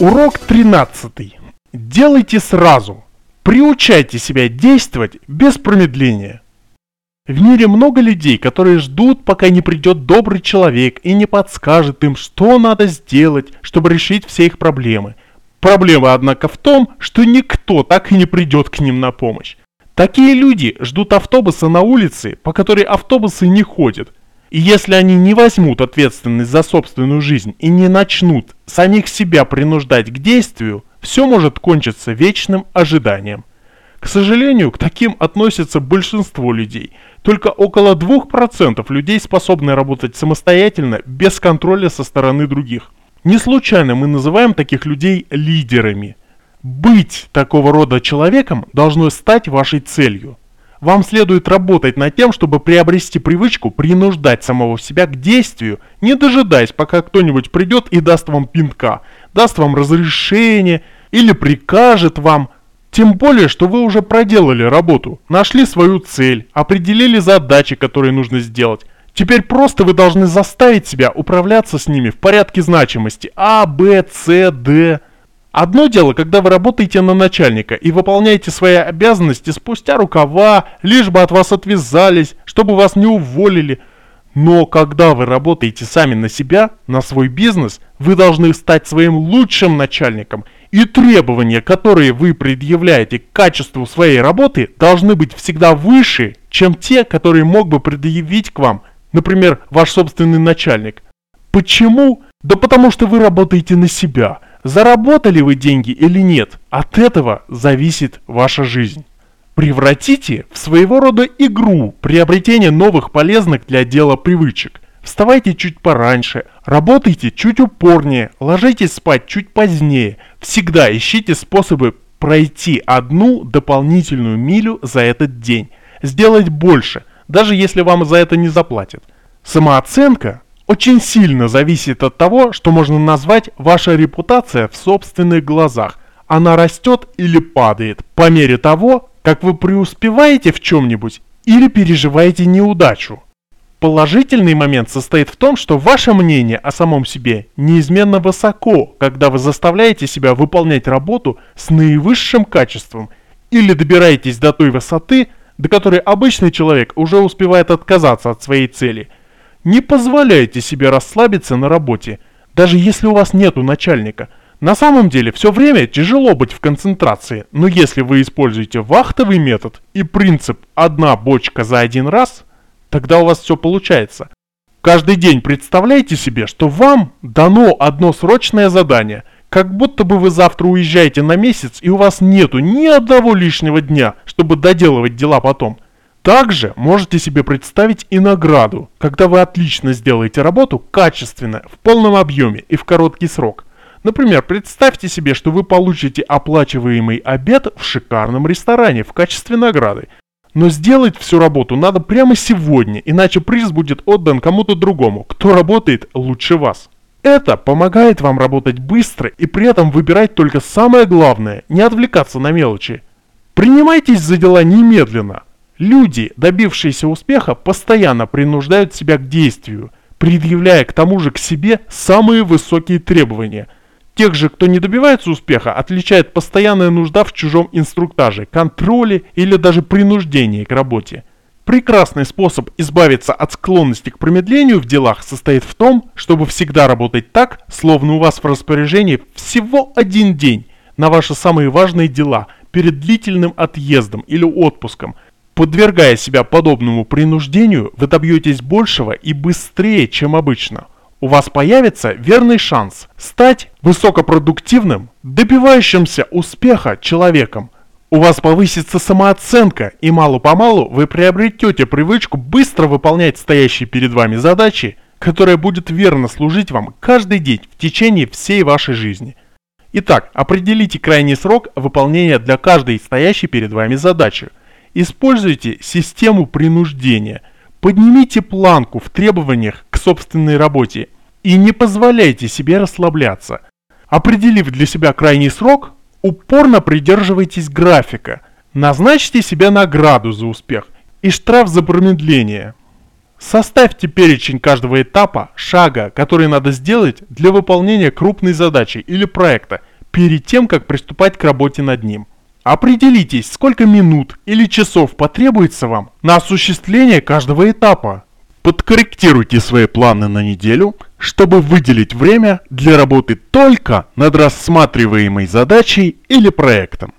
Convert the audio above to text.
Урок 13. Делайте сразу. Приучайте себя действовать без промедления. В мире много людей, которые ждут, пока не придет добрый человек и не подскажет им, что надо сделать, чтобы решить все их проблемы. Проблема, однако, в том, что никто так и не придет к ним на помощь. Такие люди ждут автобуса на улице, по которой автобусы не ходят, и если они не возьмут ответственность за собственную жизнь и не начнут самих себя принуждать к действию, все может кончиться вечным ожиданием. К сожалению, к таким относится большинство людей. Только около 2% людей способны работать самостоятельно, без контроля со стороны других. Не случайно мы называем таких людей лидерами. Быть такого рода человеком должно стать вашей целью. Вам следует работать над тем, чтобы приобрести привычку принуждать самого себя к действию, не дожидаясь, пока кто-нибудь придет и даст вам пинка, даст вам разрешение или прикажет вам. Тем более, что вы уже проделали работу, нашли свою цель, определили задачи, которые нужно сделать. Теперь просто вы должны заставить себя управляться с ними в порядке значимости А, Б, С, Д. Одно дело, когда вы работаете на начальника и выполняете свои обязанности спустя рукава, лишь бы от вас отвязались, чтобы вас не уволили. Но когда вы работаете сами на себя, на свой бизнес, вы должны стать своим лучшим начальником. И требования, которые вы предъявляете к качеству своей работы, должны быть всегда выше, чем те, которые мог бы предъявить к вам, например, ваш собственный начальник. Почему? Да потому что вы работаете на себя – Заработали вы деньги или нет, от этого зависит ваша жизнь. Превратите в своего рода игру приобретение новых полезных для дела привычек. Вставайте чуть пораньше, работайте чуть упорнее, ложитесь спать чуть позднее. Всегда ищите способы пройти одну дополнительную милю за этот день. Сделать больше, даже если вам за это не заплатят. Самооценка очень сильно зависит от того, что можно назвать ваша репутация в собственных глазах. Она растет или падает по мере того, как вы преуспеваете в чем-нибудь или переживаете неудачу. Положительный момент состоит в том, что ваше мнение о самом себе неизменно высоко, когда вы заставляете себя выполнять работу с наивысшим качеством или добираетесь до той высоты, до которой обычный человек уже успевает отказаться от своей цели – не позволяйте себе расслабиться на работе, даже если у вас нету начальника. На самом деле, все время тяжело быть в концентрации, но если вы используете вахтовый метод и принцип «одна бочка за один раз», тогда у вас все получается. Каждый день представляйте себе, что вам дано одно срочное задание, как будто бы вы завтра уезжаете на месяц и у вас нету ни одного лишнего дня, чтобы доделывать дела потом – также можете себе представить и награду, когда вы отлично сделаете работу качественно, в полном объеме и в короткий срок. Например, представьте себе, что вы получите оплачиваемый обед в шикарном ресторане в качестве награды. Но сделать всю работу надо прямо сегодня, иначе приз будет отдан кому-то другому, кто работает лучше вас. Это помогает вам работать быстро и при этом выбирать только самое главное, не отвлекаться на мелочи. Принимайтесь за дела немедленно, Люди, добившиеся успеха, постоянно принуждают себя к действию, предъявляя к тому же к себе самые высокие требования. Тех же, кто не добивается успеха, отличает постоянная нужда в чужом инструктаже, контроле или даже принуждении к работе. Прекрасный способ избавиться от склонности к промедлению в делах состоит в том, чтобы всегда работать так, словно у вас в распоряжении всего один день на ваши самые важные дела перед длительным отъездом или отпуском – Подвергая себя подобному принуждению, вы добьетесь большего и быстрее, чем обычно. У вас появится верный шанс стать высокопродуктивным, добивающимся успеха человеком. У вас повысится самооценка, и мало-помалу вы приобретете привычку быстро выполнять стоящие перед вами задачи, которая будет верно служить вам каждый день в течение всей вашей жизни. Итак, определите крайний срок выполнения для каждой стоящей перед вами задачи. Используйте систему принуждения. Поднимите планку в требованиях к собственной работе и не позволяйте себе расслабляться. Определив для себя крайний срок, упорно придерживайтесь графика. Назначьте себе награду за успех и штраф за промедление. Составьте перечень каждого этапа, шага, который надо сделать для выполнения крупной задачи или проекта перед тем, как приступать к работе над ним. Определитесь, сколько минут или часов потребуется вам на осуществление каждого этапа. Подкорректируйте свои планы на неделю, чтобы выделить время для работы только над рассматриваемой задачей или проектом.